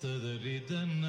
to the rhythm.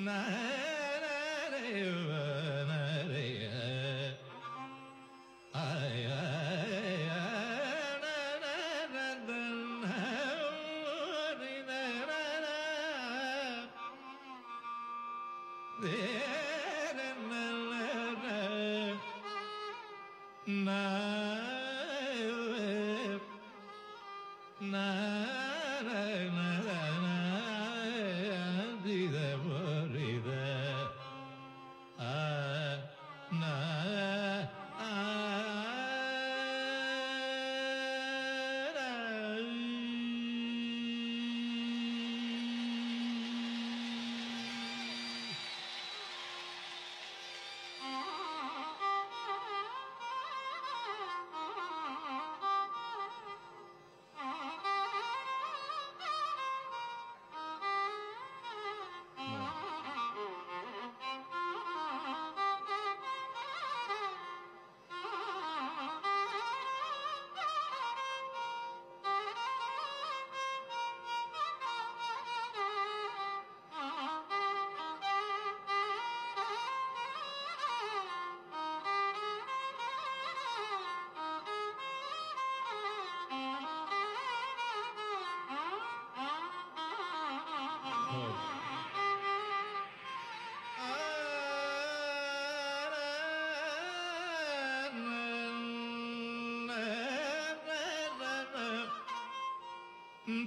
na No.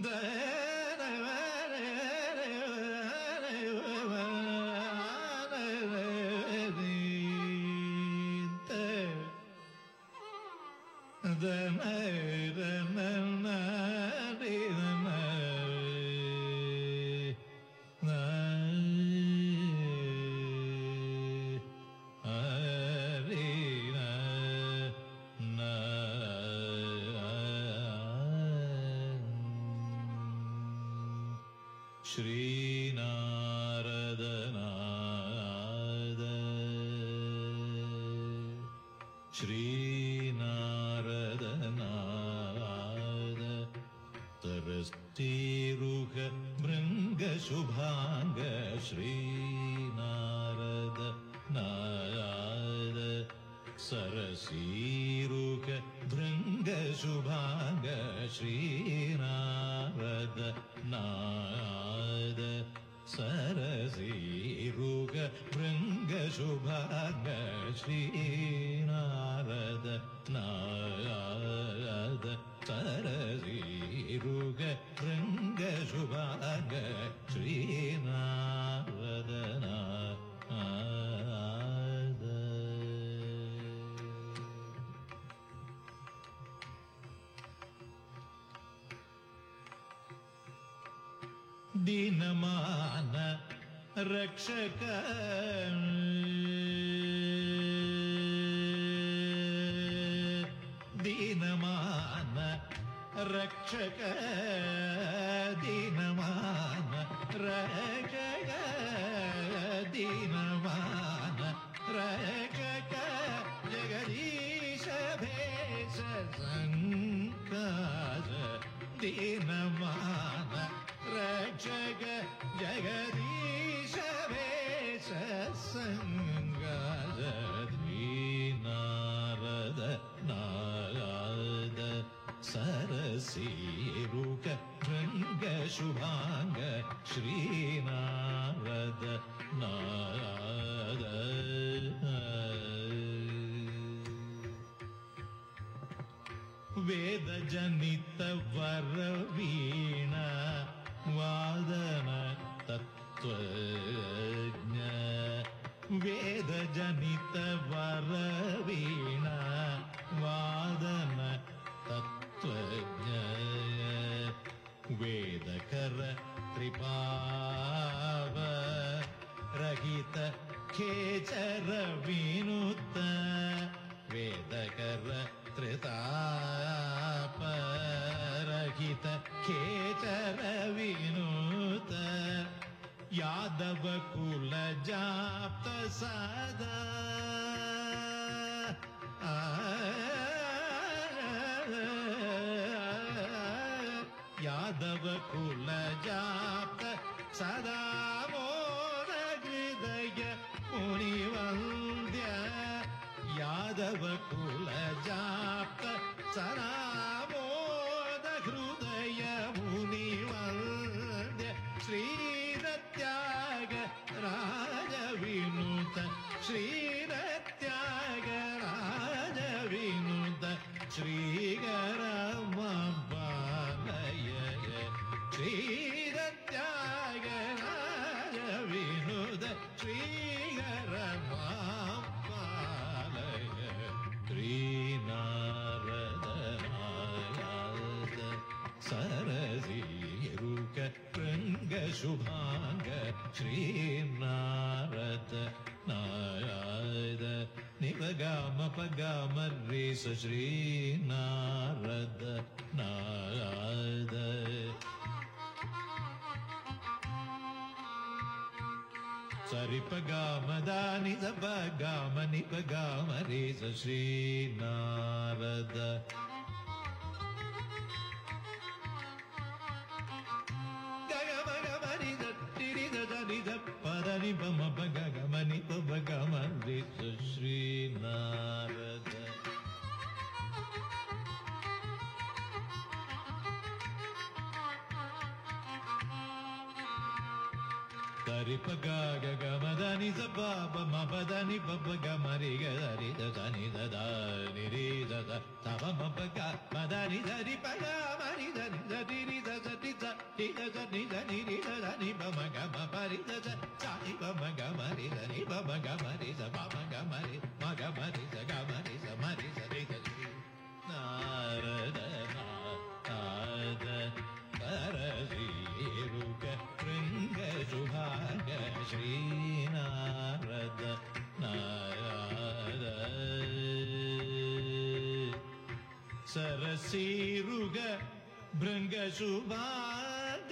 the श्रीनारदनाद श्रीनारदनाद Shri Narada श्रीनारद तरस्तीरुघ Narada सरसी ङ्गभाग श्री नारद नारद सरसि रुग वृङ्गभाग श्री नारद सरसीरुग सरसि दीनमान रक्षक दीनमान रक्षक दीनमान रक्षक दीनमान रक्षक जगदीश भेष सभेशङ्क दीनमान जग जगदीशरेश सङ्गद्विद नारद सरसीरुक गृङ्ग श्रीनारद नारद। नारद वेदजनितवरवि वादन तत्त्वज्ञ वेदजनित वरवीणा वादन तत्त्वज्ञ वेदकर त्रिपाव रहित खेचर विनुत वेदकर त्रिताप। ಕೇತ ಕೇತರ ವಿನೂತ ಯಾದವ ಕುಲ ಜಾಪ್ತ ಸದಾ ಯಾದವ ಕುಲ ಜಾಪ್ತ ಸದಾ ಮೋರ ಹೃದಯ ಮುನಿವಂದ್ಯ ಯಾದವ ಕುಲ ಜಾಪ್ತ ಸದಾ राजविनुत श्रीरत्याग राजविनुत रङ्गशुभाङ्ग श्रीनारद नारायद निपगाम पगाम रेस श्रीनारद नारायद सरिपगामदानि दपगाम निपगाम रेस श्रीनारद సరిపగమదని సబాబ మబదని బబ్బగ మరిగ దరి దని దని రి సబ మబ్బగ మదని దరి పగ మరి దని దని రి దని బమగ మబరి ద సాని బమగ మరి దని బమగ మరి స మరి మగ మరి స మరి స మరి నారద నారద పరసి सुभाग श्रीनारद नारद। सरसीरुग भृङ्गशुभाग